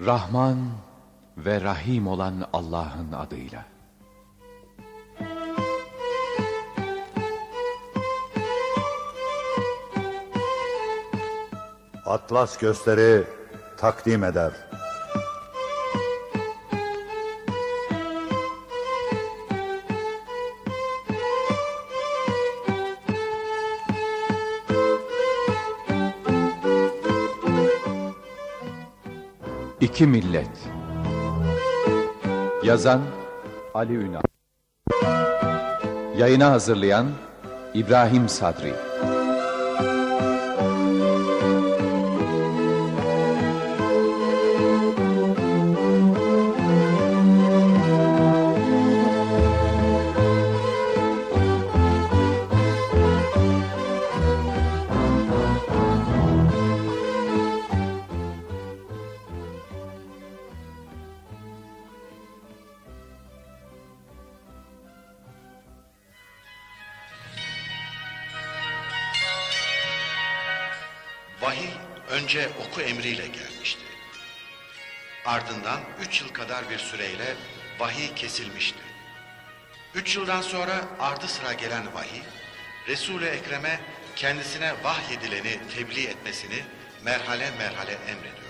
Rahman ve Rahim olan Allah'ın adıyla. Atlas gösteri takdim eder. İki Millet. Yazan Ali Ünal. Yayına hazırlayan İbrahim Sadri önce oku emriyle gelmişti. Ardından üç yıl kadar bir süreyle vahiy kesilmişti. Üç yıldan sonra ardı sıra gelen vahiy, Resul-i Ekrem'e kendisine vahyedileni tebliğ etmesini merhale merhale emrediyordu.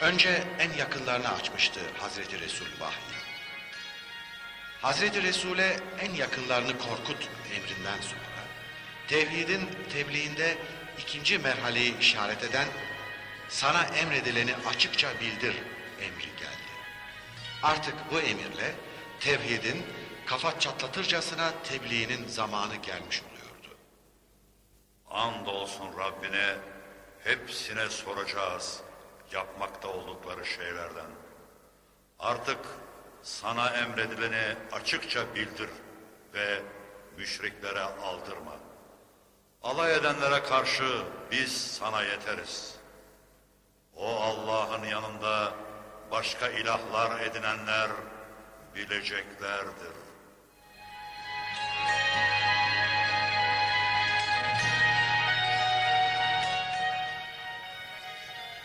Önce en yakınlarına açmıştı Hazreti Resul vahyi. Hazreti Resul'e en yakınlarını korkut emrinden sonra tevhidin tebliğinde ikinci merhaleyi işaret eden sana emredileni açıkça bildir emri geldi. Artık bu emirle tevhidin kafa çatlatırcasına tebliğinin zamanı gelmiş oluyordu. Andolsun Rabbine hepsine soracağız yapmakta oldukları şeylerden. Artık sana emredileni açıkça bildir ve müşriklere aldırma. Alay edenlere karşı biz sana yeteriz. O Allah'ın yanında başka ilahlar edinenler bileceklerdir.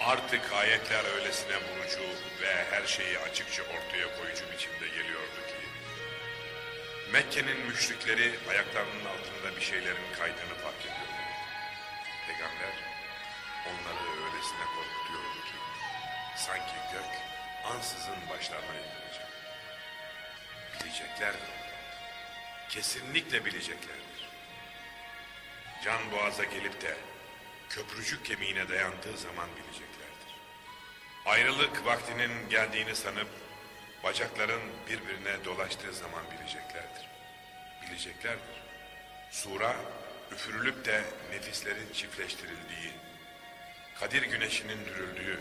Artık ayetler öylesine vurucu ve her şeyi açıkça ortaya koyucu biçimde geliyordu Mekke'nin müşrikleri ayaklarının altında bir şeylerin kaydığını fark ediyordu. Peygamber onları öylesine korkutuyordu ki sanki gök ansızın başlarına yıkılacak. Bileceklerdir. Kesinlikle bileceklerdir. Can boğaza gelip de köprücük kemiğine dayandığı zaman bileceklerdir. Ayrılık vaktinin geldiğini sanıp bacakların birbirine dolaştığı zaman bileceklerdir. Bileceklerdir. Sura üfürülüp de nefislerin çiftleştirildiği, Kadir güneşinin dürüldüğü,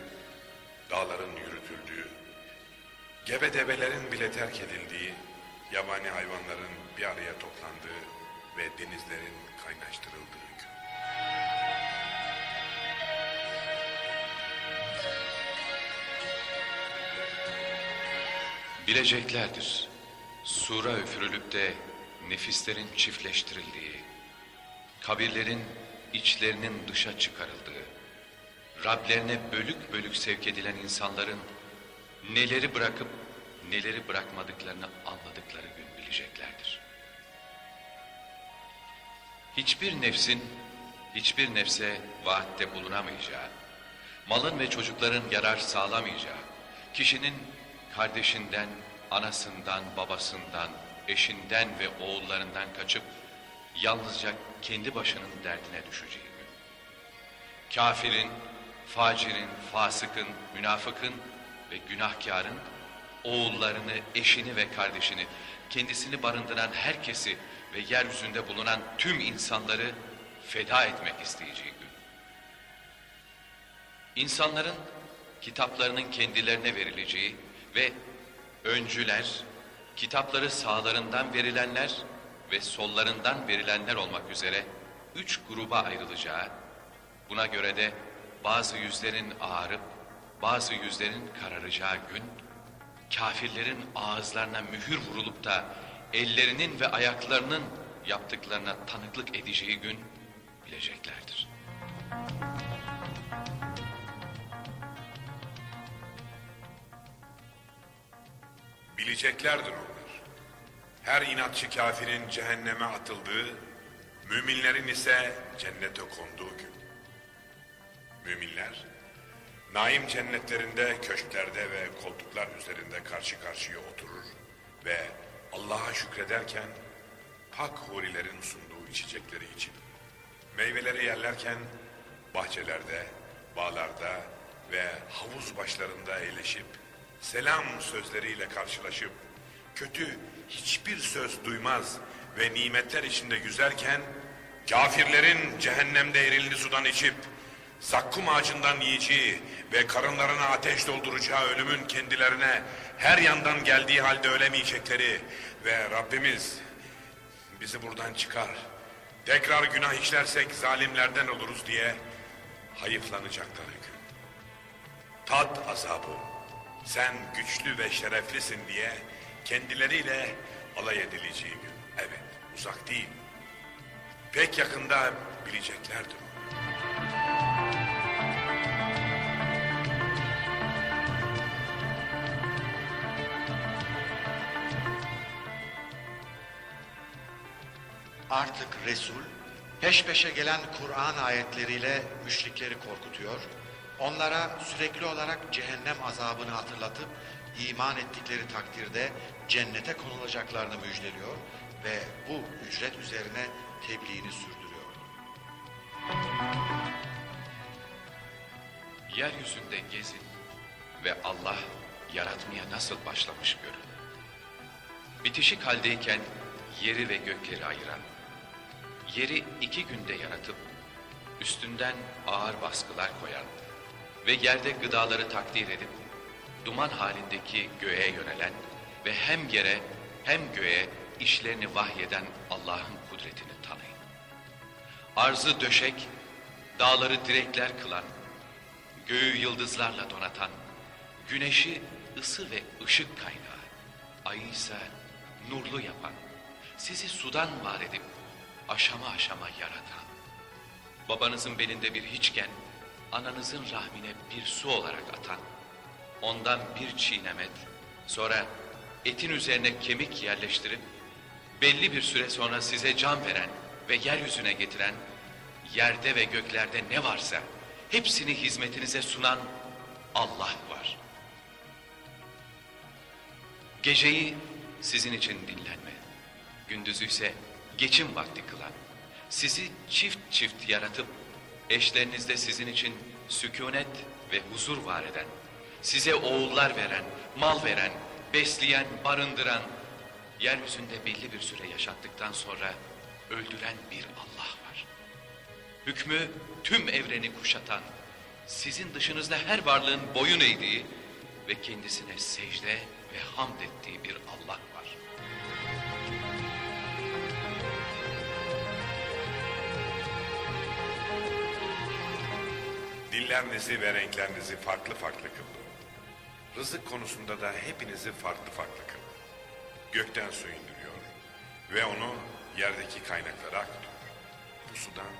dağların yürütüldüğü, gebe develerin bile terk edildiği, yabani hayvanların bir araya toplandığı ve denizlerin kaynaştırıldığı gün. Bileceklerdir. Sura üfürülüp de nefislerin çiftleştirildiği, kabirlerin içlerinin dışa çıkarıldığı, Rablerine bölük bölük sevk edilen insanların neleri bırakıp neleri bırakmadıklarını anladıkları gün bileceklerdir. Hiçbir nefsin, hiçbir nefse vaatte bulunamayacağı, malın ve çocukların yarar sağlamayacağı, kişinin kardeşinden, anasından, babasından, eşinden ve oğullarından kaçıp yalnızca kendi başının derdine düşeceği gün. Kafirin, facirin, fasıkın, münafıkın ve günahkarın oğullarını, eşini ve kardeşini, kendisini barındıran herkesi ve yeryüzünde bulunan tüm insanları feda etmek isteyeceği gün. İnsanların kitaplarının kendilerine verileceği ve öncüler, kitapları sağlarından verilenler ve sollarından verilenler olmak üzere üç gruba ayrılacağı, buna göre de bazı yüzlerin ağarıp bazı yüzlerin kararacağı gün, kafirlerin ağızlarına mühür vurulup da ellerinin ve ayaklarının yaptıklarına tanıklık edeceği gün bileceklerdir. Bileceklerdir onlar. Her inatçı kafirin cehenneme atıldığı, müminlerin ise cennete konduğu gün. Müminler, naim cennetlerinde, köşklerde ve koltuklar üzerinde karşı karşıya oturur ve Allah'a şükrederken pak hurilerin sunduğu içecekleri içip, meyveleri yerlerken bahçelerde, bağlarda ve havuz başlarında eğleşip, selam sözleriyle karşılaşıp, kötü hiçbir söz duymaz ve nimetler içinde güzelken, kafirlerin cehennemde erilli sudan içip, zakkum ağacından yiyeceği ve karınlarına ateş dolduracağı ölümün kendilerine her yandan geldiği halde ölemeyecekleri ve Rabbimiz bizi buradan çıkar, tekrar günah işlersek zalimlerden oluruz diye hayıflanacakları gün. Tat azabı, sen güçlü ve şereflisin diye kendileriyle alay edileceği gün. Evet, uzak değil. Pek yakında bileceklerdir. Artık Resul peş peşe gelen Kur'an ayetleriyle müşrikleri korkutuyor. Onlara sürekli olarak cehennem azabını hatırlatıp iman ettikleri takdirde cennete konulacaklarını müjdeliyor ve bu ücret üzerine tebliğini sürdürüyor. Yeryüzünde gezin ve Allah yaratmaya nasıl başlamış görün. Bitişik haldeyken yeri ve gökleri ayıran, yeri iki günde yaratıp üstünden ağır baskılar koyan ve yerde gıdaları takdir edip duman halindeki göğe yönelen ve hem yere hem göğe işlerini vahyeden Allah'ın kudretini tanıyın. Arzı döşek, dağları direkler kılan, göğü yıldızlarla donatan, güneşi ısı ve ışık kaynağı, ayı ise nurlu yapan, sizi sudan var edip aşama aşama yaratan, babanızın belinde bir hiçken ananızın rahmine bir su olarak atan, ondan bir çiğnemet, sonra etin üzerine kemik yerleştirip belli bir süre sonra size can veren ve yeryüzüne getiren, yerde ve göklerde ne varsa hepsini hizmetinize sunan Allah var. Geceyi sizin için dinlenme, gündüzü ise geçim vakti kılan, sizi çift çift yaratıp eşlerinizde sizin için sükunet ve huzur var eden, size oğullar veren, mal veren, besleyen, barındıran, yeryüzünde belli bir süre yaşattıktan sonra öldüren bir Allah var. Hükmü tüm evreni kuşatan, sizin dışınızda her varlığın boyun eğdiği ve kendisine secde ve hamd ettiği bir Allah var. Dillerinizi ve renklerinizi farklı farklı kıldı. Rızık konusunda da hepinizi farklı farklı kıldı. Gökten su indiriyor ve onu yerdeki kaynaklara akıtıyor. Bu sudan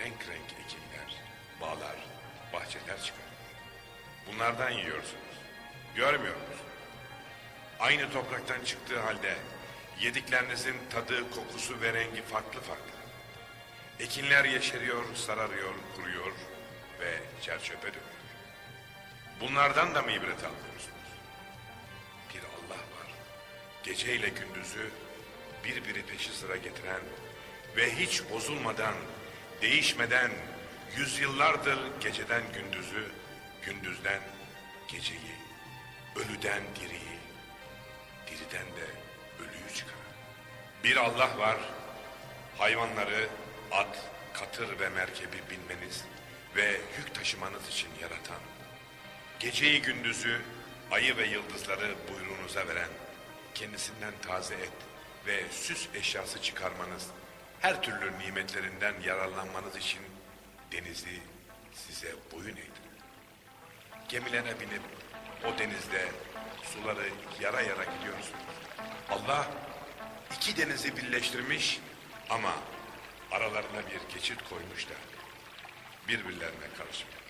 renk renk ekinler, bağlar, bahçeler çıkarıyor. Bunlardan yiyorsunuz. Görmüyor musunuz? Aynı topraktan çıktığı halde yediklerinizin tadı, kokusu ve rengi farklı farklı. Ekinler yeşeriyor, sararıyor, kuruyor ve çerçöpe dönüyor. Bunlardan da mı ibret almıyorsunuz? Bir Allah var. Geceyle gündüzü birbiri peşi sıra getiren ve hiç bozulmadan, değişmeden yüzyıllardır geceden gündüzü, gündüzden geceyi, ölüden diriyi, diriden de ölüyü çıkaran. Bir Allah var, hayvanları, at, katır ve merkebi binmeniz ve yük taşımanız için yaratan, geceyi gündüzü, ayı ve yıldızları buyruğunuza veren, kendisinden taze et ve süs eşyası çıkarmanız, her türlü nimetlerinden yararlanmanız için denizi size boyun eğdi. Gemilere binip o denizde suları yara yara gidiyorsunuz. Allah iki denizi birleştirmiş ama aralarına bir geçit koymuş da birbirlerine karışmıyor.